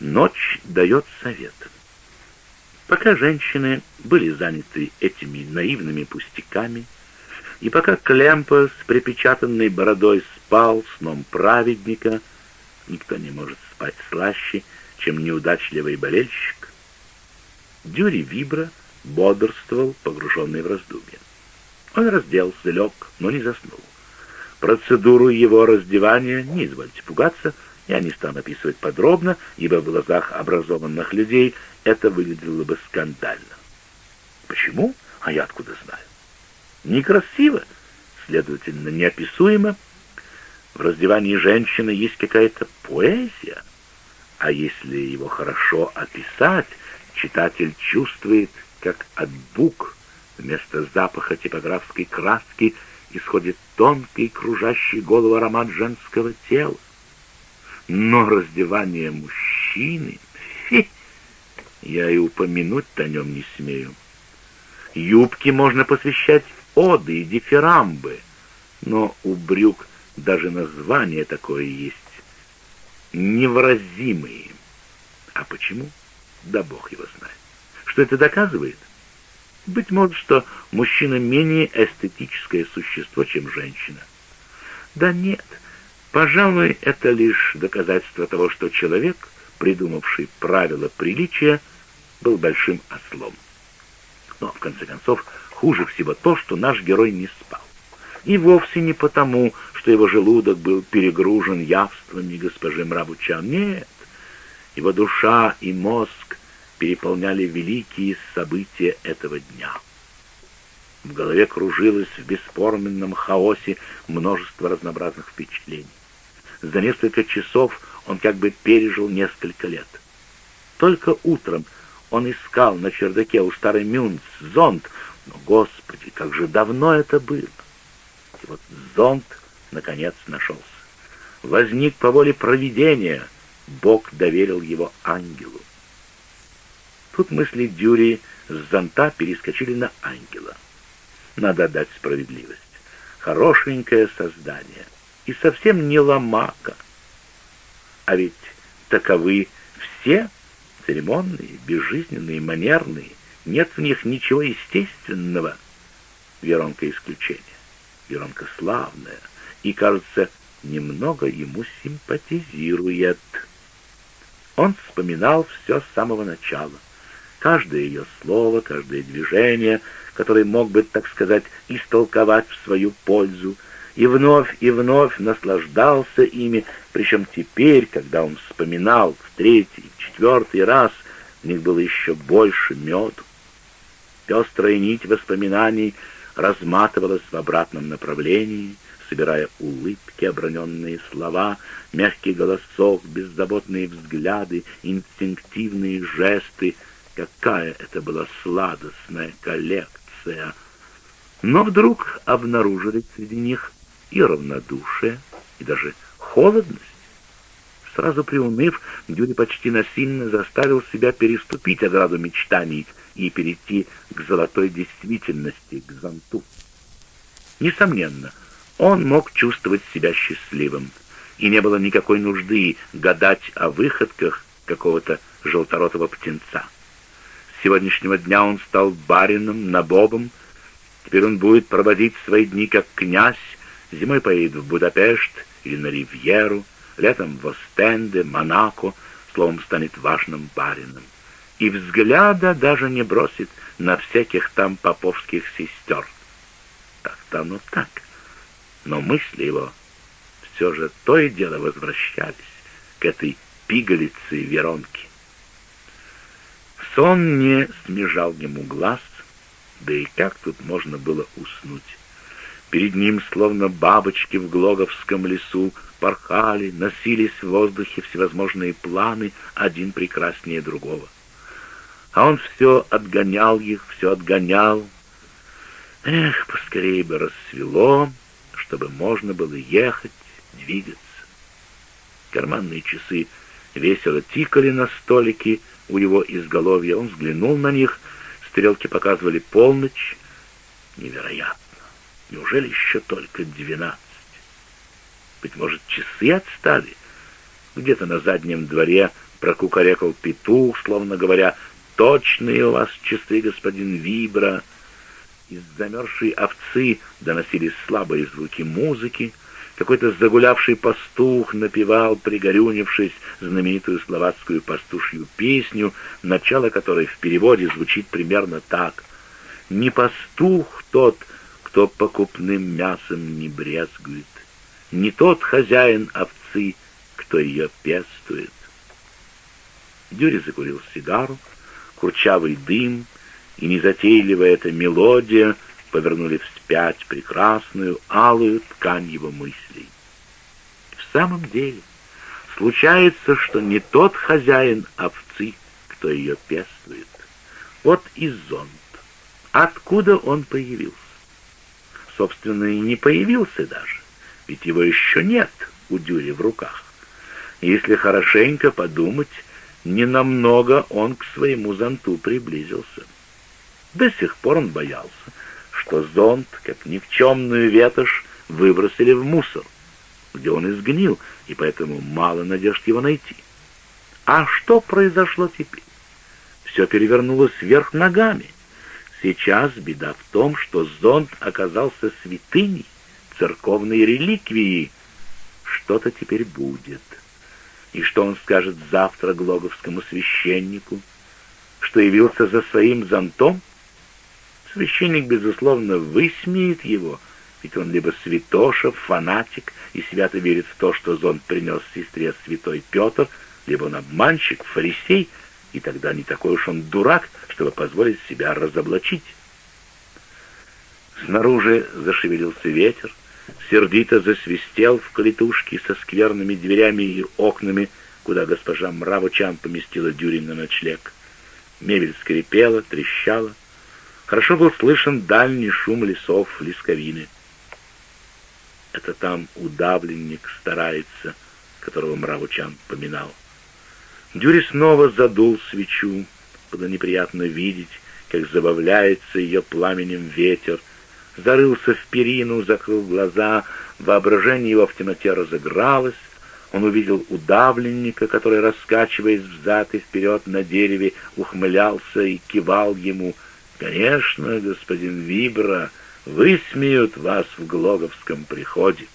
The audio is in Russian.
Ночь дает совет. Пока женщины были заняты этими наивными пустяками, и пока Клемпа с припечатанной бородой спал сном праведника, никто не может спать слаще, чем неудачливый болельщик, Дюри Вибра бодрствовал, погруженный в раздумья. Он разделся, лег, но не заснул. Процедуру его раздевания, не извольте пугаться, я не стану описывать подробно, ибо в глазах образованных людей это выглядело бы скандально. Почему? А я откуда знаю? Некрасиво, следовательно, неописуемо. В раздевании женщины есть какая-то поэзия, а если его хорошо описать, читатель чувствует, как от бук вместо запаха типографской краски исходит тонкий, кружащий голову аромат женского тела. Но раздевание мужчины... Фи! Я и упомянуть о нем не смею. Юбки можно посвящать оды и дифирамбы, но у брюк даже название такое есть. Невразимые. А почему? Да бог его знает. Что это доказывает? Быть может, что мужчина менее эстетическое существо, чем женщина. Да нет, пожалуй, это лишь доказательство того, что человек, придумавший правила приличия, был большим ослом. Но, в конце концов, хуже всего то, что наш герой не спал. И вовсе не потому, что его желудок был перегружен явствами госпожи Мрабучан. Нет, его душа и мозг переполняли великие события этого дня. В голове кружилось в бесформенном хаосе множество разнообразных впечатлений. За несколько часов он как бы пережил несколько лет. Только утром он искал на чердаке у старой Мюнц зонт, но, Господи, как же давно это было! И вот зонт, наконец, нашелся. Возник по воле провидения, Бог доверил его ангелу. Тут мысли Дюри с зонта перескочили на ангела. Надо отдать справедливость. Хорошенькое создание. И совсем не ломака. А ведь таковы все церемонные, безжизненные, манерные, нет в них ничего естественного. Веронка исключение. Веронка славная и, кажется, немного ему симпатизирует. Он вспоминал все с самого начала. Каждое ее слово, каждое движение, которое мог бы, так сказать, истолковать в свою пользу, и вновь и вновь наслаждался ими, причем теперь, когда он вспоминал в третий, в четвертый раз, в них было еще больше меду. Пестрая нить воспоминаний разматывалась в обратном направлении, собирая улыбки, оброненные слова, мягкий голосок, беззаботные взгляды, инстинктивные жесты. Какая это была сладостная коллекция! Но вдруг обнаружились среди них и равнодушие, и даже холодность. Сразу приуныв, Дюри почти насильно заставил себя переступить ограду мечтаний и перейти к золотой действительности, к зонту. Несомненно, он мог чувствовать себя счастливым, и не было никакой нужды гадать о выходках какого-то желторотого птенца. С сегодняшнего дня он стал барином, набобом, теперь он будет проводить свои дни как князь, Зимой поедет в Будапешт или на Ривьеру, летом в Остенде, Монако, словом, станет важным барином. И взгляда даже не бросит на всяких там поповских сестер. Так-то оно так. Но мысли его все же то и дело возвращались к этой пигалице Веронке. Сон не смежал ему глаз, да и как тут можно было уснуть? Перед ним, словно бабочки в Глоговском лесу, порхали, носились в воздухе всевозможные планы, один прекраснее другого. А он все отгонял их, все отгонял. Эх, поскорее бы рассвело, чтобы можно было ехать, двигаться. Карманные часы весело тикали на столике у его изголовья. Он взглянул на них, стрелки показывали полночь. Невероятно! Неужели еще только двенадцать? Быть может, часы отстали? Где-то на заднем дворе Прокукарекал петух, словно говоря, «Точные у вас часы, господин Вибра!» Из замерзшей овцы доносились слабые звуки музыки. Какой-то загулявший пастух напевал, пригорюнившись, знаменитую словацкую пастушью песню, начало которой в переводе звучит примерно так. «Не пастух тот, кто покупным мясом не брезгует, не тот хозяин овцы, кто ее пестует». Дюри закурил сигару, курчавый дым и незатейливая эта мелодия повернули вспять прекрасную алую ткань его мыслей. В самом деле, случается, что не тот хозяин овцы, кто ее пестует. Вот и зонт. Откуда он появился? Собственно, и не появился даже, ведь его еще нет у Дюри в руках. Если хорошенько подумать, ненамного он к своему зонту приблизился. До сих пор он боялся, что зонт, как никчемную ветошь, выбросили в мусор, где он изгнил, и поэтому мало надежд его найти. А что произошло теперь? Все перевернулось вверх ногами. Сейчас беда в том, что зонт оказался святыней, церковной реликвией. Что-то теперь будет. И что он скажет завтра глоговскому священнику? Что явился за своим зонтом? Священник, безусловно, высмеет его, ведь он либо святоша, фанатик и свято верит в то, что зонт принес сестре святой Петр, либо он обманщик, фарисей, и тогда не такой уж он дурак, чтобы позволить себя разоблачить. Снаружи зашевелился ветер, сердито засвистел в клетушке со скверными дверями и окнами, куда госпожа Мравочан поместила Дюрин на ночлег. Мебель скрипела, трещала. Хорошо был слышен дальний шум лесов лесковины. Это там удавленник старается, которого Мравучан поминал. Дюри снова задул свечу. Было неприятно видеть, как забавляется ее пламенем ветер, зарылся в перину, закрыл глаза, воображение его в темноте разыгралось, он увидел удавленника, который, раскачиваясь взад и вперед на дереве, ухмылялся и кивал ему. «Конечно, господин Вибра, высмеют вас в Глоговском приходе».